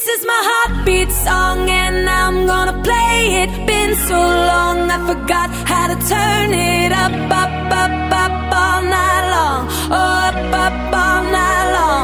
This is my heartbeat song, and I'm gonna play it. Been so long, I forgot how to turn it up, up, up, up all night long. Oh, up, up all night long.